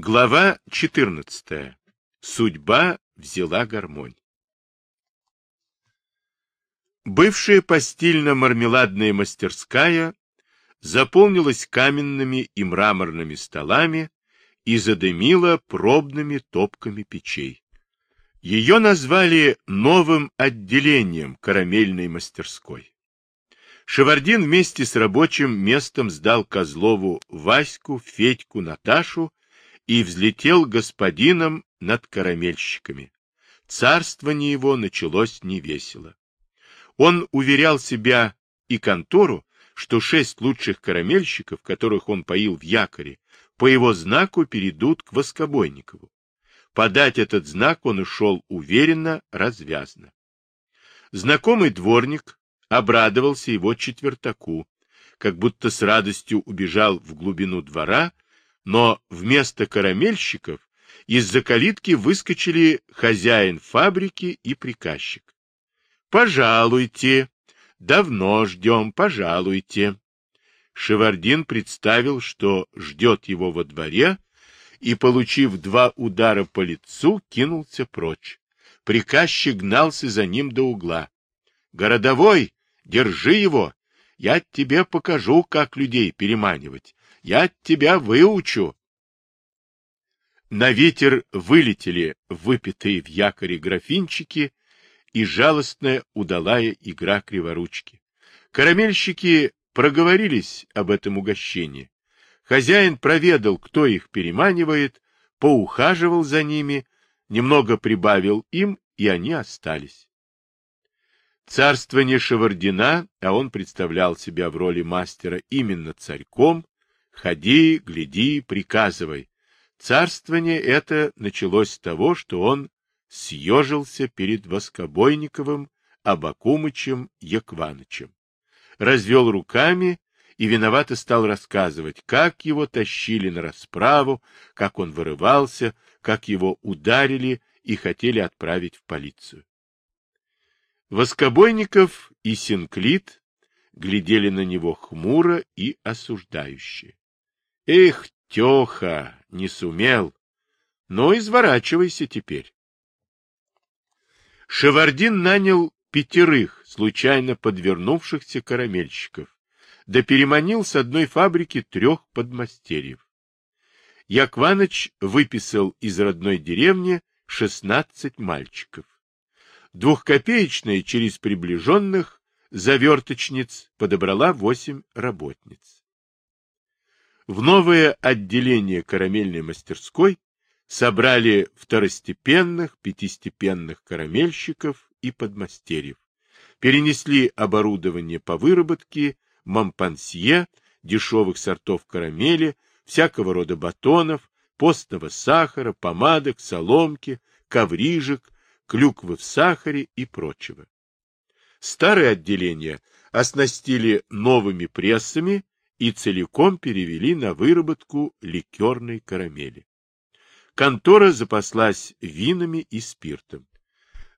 Глава 14. Судьба взяла гармонь. Бывшая постельно-мармеладная мастерская заполнилась каменными и мраморными столами и задымила пробными топками печей. Ее назвали новым отделением карамельной мастерской. Шевардин вместе с рабочим местом сдал Козлову Ваську, Федьку, Наташу и взлетел господином над карамельщиками. Царствование его началось невесело. Он уверял себя и контору, что шесть лучших карамельщиков, которых он поил в якоре, по его знаку перейдут к Воскобойникову. Подать этот знак он ушел уверенно, развязно. Знакомый дворник обрадовался его четвертаку, как будто с радостью убежал в глубину двора но вместо карамельщиков из-за калитки выскочили хозяин фабрики и приказчик. «Пожалуйте! Давно ждем, пожалуйте!» Шевардин представил, что ждет его во дворе, и, получив два удара по лицу, кинулся прочь. Приказчик гнался за ним до угла. «Городовой, держи его! Я тебе покажу, как людей переманивать. Я тебя выучу. На ветер вылетели выпитые в якоре графинчики и жалостная удалая игра криворучки. Карамельщики проговорились об этом угощении. Хозяин проведал, кто их переманивает, поухаживал за ними, немного прибавил им, и они остались. Царствование Шевардина, а он представлял себя в роли мастера именно царьком, Ходи, гляди, приказывай. Царствование это началось с того, что он съежился перед Воскобойниковым, Абакумычем, Якванычем. Развел руками и виновато стал рассказывать, как его тащили на расправу, как он вырывался, как его ударили и хотели отправить в полицию. Воскобойников и Синклит глядели на него хмуро и осуждающе. Эх, Теха, не сумел. Ну, изворачивайся теперь. Шевардин нанял пятерых случайно подвернувшихся карамельщиков, да переманил с одной фабрики трех подмастерьев. Якваныч выписал из родной деревни шестнадцать мальчиков. Двухкопеечная через приближенных заверточниц подобрала восемь работниц. В новое отделение карамельной мастерской собрали второстепенных, пятистепенных карамельщиков и подмастерьев, перенесли оборудование по выработке мампансье, дешевых сортов карамели, всякого рода батонов, постного сахара, помадок, соломки, коврижек, клюквы в сахаре и прочего. Старое отделение оснастили новыми прессами и целиком перевели на выработку ликерной карамели. Контора запаслась винами и спиртом.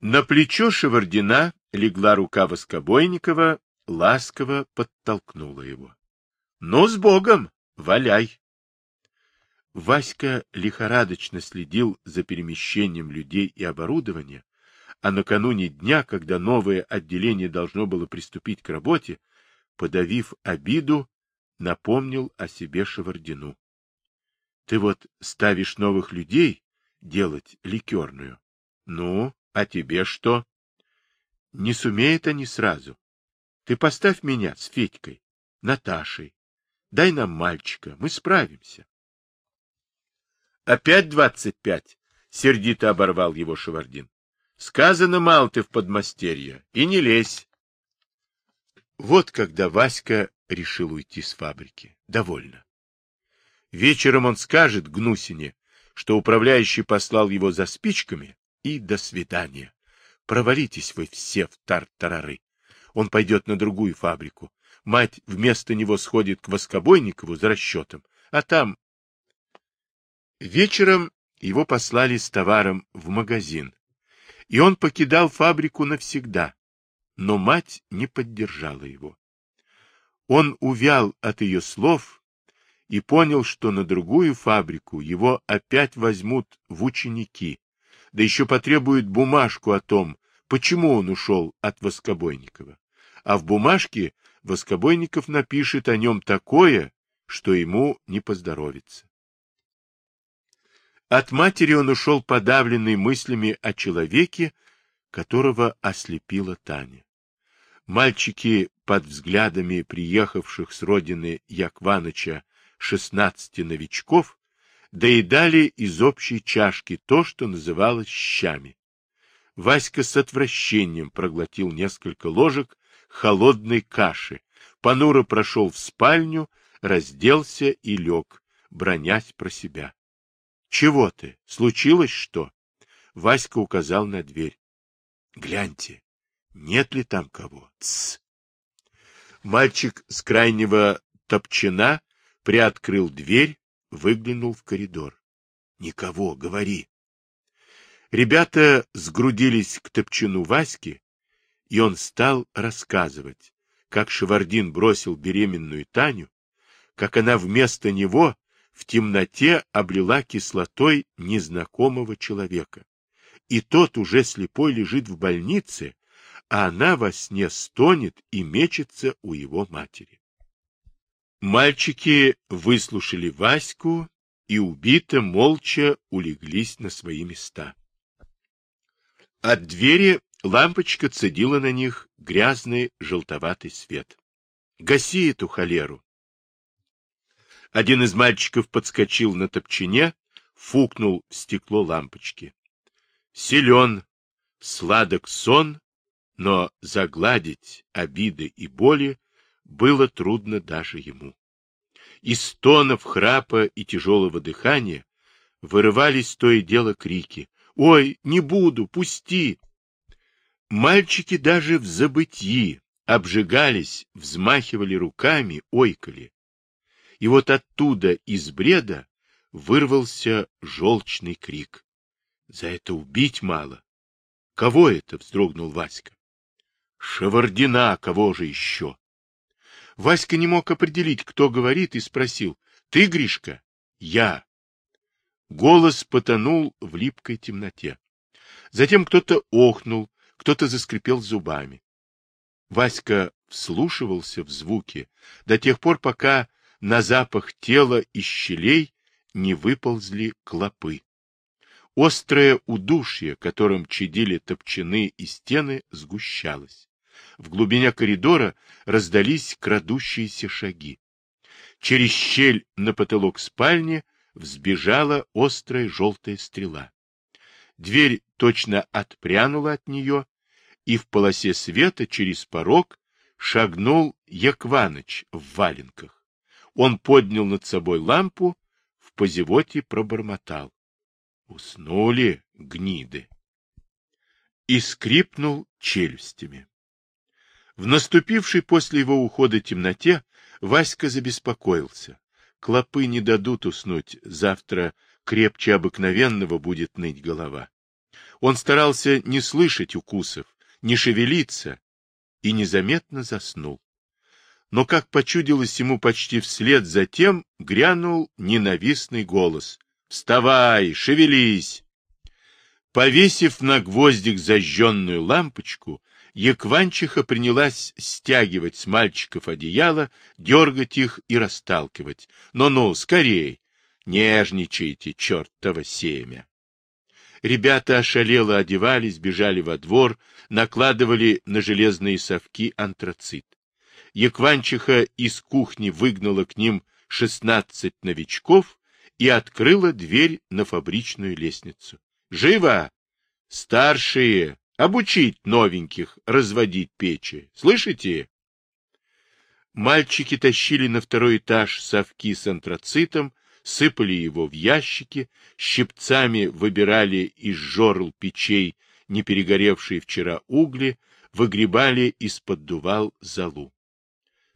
На плечо Шевардина легла рука Воскобойникова, ласково подтолкнула его. — Ну, с Богом! Валяй! Васька лихорадочно следил за перемещением людей и оборудования, а накануне дня, когда новое отделение должно было приступить к работе, подавив обиду, напомнил о себе Шевардину. — Ты вот ставишь новых людей делать ликерную. Ну, а тебе что? — Не сумеют они сразу. Ты поставь меня с Федькой, Наташей. Дай нам мальчика, мы справимся. — Опять двадцать пять? — сердито оборвал его Шевардин. — Сказано, мал ты в подмастерье, и не лезь. Вот когда Васька решил уйти с фабрики. Довольно. Вечером он скажет Гнусине, что управляющий послал его за спичками, и до свидания. Провалитесь вы все в тартарары. Он пойдет на другую фабрику. Мать вместо него сходит к Воскобойникову за расчетом, а там... Вечером его послали с товаром в магазин, и он покидал фабрику навсегда, но мать не поддержала его. Он увял от ее слов и понял, что на другую фабрику его опять возьмут в ученики, да еще потребуют бумажку о том, почему он ушел от Воскобойникова. А в бумажке Воскобойников напишет о нем такое, что ему не поздоровится. От матери он ушел подавленный мыслями о человеке, которого ослепила Таня. Мальчики под взглядами приехавших с родины Якваныча шестнадцати новичков доедали из общей чашки то, что называлось щами. Васька с отвращением проглотил несколько ложек холодной каши, понуро прошел в спальню, разделся и лег, бронясь про себя. — Чего ты? Случилось что? Васька указал на дверь. — Гляньте, нет ли там кого? Тсс! Мальчик с крайнего топчина приоткрыл дверь, выглянул в коридор. — Никого, говори. Ребята сгрудились к топчину Васьки, и он стал рассказывать, как Шевардин бросил беременную Таню, как она вместо него в темноте облила кислотой незнакомого человека. И тот уже слепой лежит в больнице, а она во сне стонет и мечется у его матери. Мальчики выслушали Ваську и убито молча улеглись на свои места. От двери лампочка цедила на них грязный желтоватый свет. «Гаси эту холеру!» Один из мальчиков подскочил на топчине, фукнул в стекло лампочки. Силен, сладок сон, но загладить обиды и боли было трудно даже ему. Из стонов, храпа и тяжелого дыхания вырывались то и дело крики. «Ой, не буду, пусти!» Мальчики даже в забытии обжигались, взмахивали руками, ойкали. И вот оттуда, из бреда, вырвался желчный крик. За это убить мало. Кого это? — вздрогнул Васька. Шевардина, кого же еще? Васька не мог определить, кто говорит, и спросил. — Ты, Гришка? — Я. Голос потонул в липкой темноте. Затем кто-то охнул, кто-то заскрипел зубами. Васька вслушивался в звуки до тех пор, пока на запах тела из щелей не выползли клопы. Острое удушье, которым чадили топчаны и стены, сгущалось. В глубине коридора раздались крадущиеся шаги. Через щель на потолок спальни взбежала острая желтая стрела. Дверь точно отпрянула от нее, и в полосе света через порог шагнул Якваныч в валенках. Он поднял над собой лампу, в позевоте пробормотал. Уснули гниды. И скрипнул челюстями. В наступившей после его ухода темноте Васька забеспокоился. Клопы не дадут уснуть, завтра крепче обыкновенного будет ныть голова. Он старался не слышать укусов, не шевелиться, и незаметно заснул. Но, как почудилось ему почти вслед за тем, грянул ненавистный голос. «Вставай, шевелись!» Повесив на гвоздик зажженную лампочку, Якванчиха принялась стягивать с мальчиков одеяло, дергать их и расталкивать. Ну-ну, скорей! Нежничайте, чертово семя! Ребята ошалело одевались, бежали во двор, накладывали на железные совки антрацит. Якванчиха из кухни выгнала к ним шестнадцать новичков и открыла дверь на фабричную лестницу. «Живо! Старшие! Обучить новеньких разводить печи. Слышите? Мальчики тащили на второй этаж совки с антрацитом, сыпали его в ящики, щипцами выбирали из жорл печей не перегоревшие вчера угли, выгребали из-под дувал залу.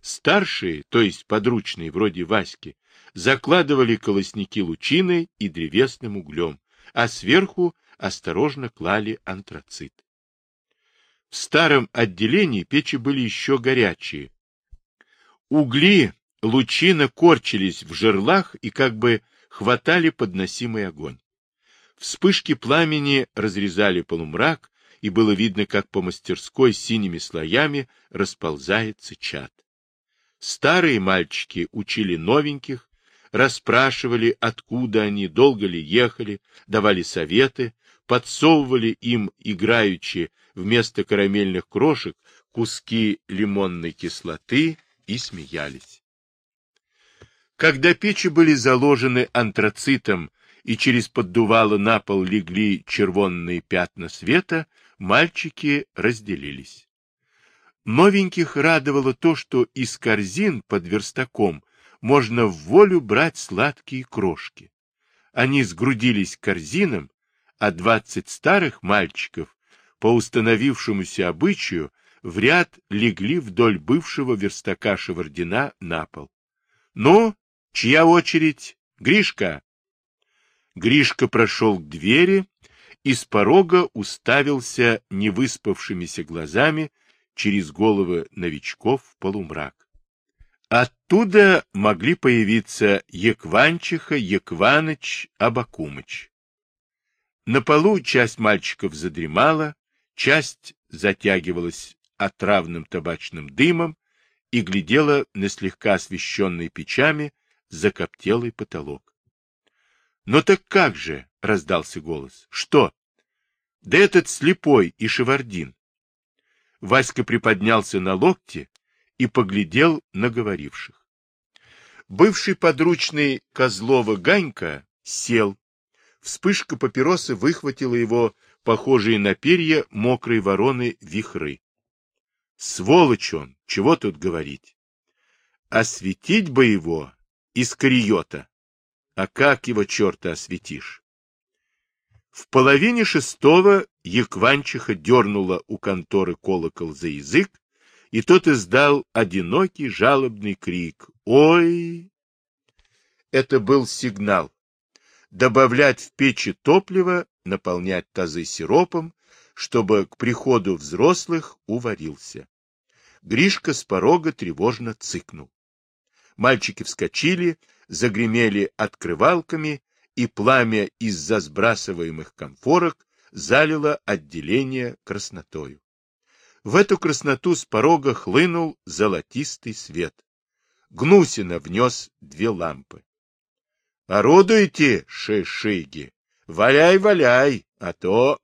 Старшие, то есть подручные, вроде Васьки, закладывали колосники лучиной и древесным углем, а сверху осторожно клали антрацит. В старом отделении печи были еще горячие. Угли лучина корчились в жерлах и как бы хватали подносимый огонь. Вспышки пламени разрезали полумрак, и было видно, как по мастерской синими слоями расползается чад. Старые мальчики учили новеньких, расспрашивали, откуда они, долго ли ехали, давали советы, подсовывали им, играючи, вместо карамельных крошек, куски лимонной кислоты и смеялись. Когда печи были заложены антрацитом и через поддувало на пол легли червонные пятна света, мальчики разделились. Новеньких радовало то, что из корзин под верстаком можно в волю брать сладкие крошки. Они сгрудились к корзинам, а двадцать старых мальчиков, по установившемуся обычаю, в ряд легли вдоль бывшего верстака Шевардина на пол. — Ну, чья очередь? Гришка! Гришка прошел к двери и с порога уставился невыспавшимися глазами через головы новичков в полумрак. Оттуда могли появиться Екванчиха, Екваныч, Абакумыч. На полу часть мальчиков задремала, часть затягивалась отравным табачным дымом и глядела на слегка освещенный печами закоптелый потолок. — Но так как же? — раздался голос. — Что? — Да этот слепой и шевардин. Васька приподнялся на локте и поглядел на говоривших. Бывший подручный Козлова Ганька сел. Вспышка папиросы выхватила его, похожие на перья мокрой вороны, вихры. Сволочь он, чего тут говорить? Осветить бы его из кариота. А как его черта осветишь? В половине шестого Екванчиха дернула у конторы колокол за язык, и тот издал одинокий жалобный крик. «Ой!» Это был сигнал. Добавлять в печи топливо, наполнять тазы сиропом, чтобы к приходу взрослых уварился. Гришка с порога тревожно цыкнул. Мальчики вскочили, загремели открывалками, и пламя из-за сбрасываемых конфорок залило отделение краснотою. В эту красноту с порога хлынул золотистый свет. Гнусина внес две лампы. — Орудуйте, шишиги! Валяй, валяй, а то...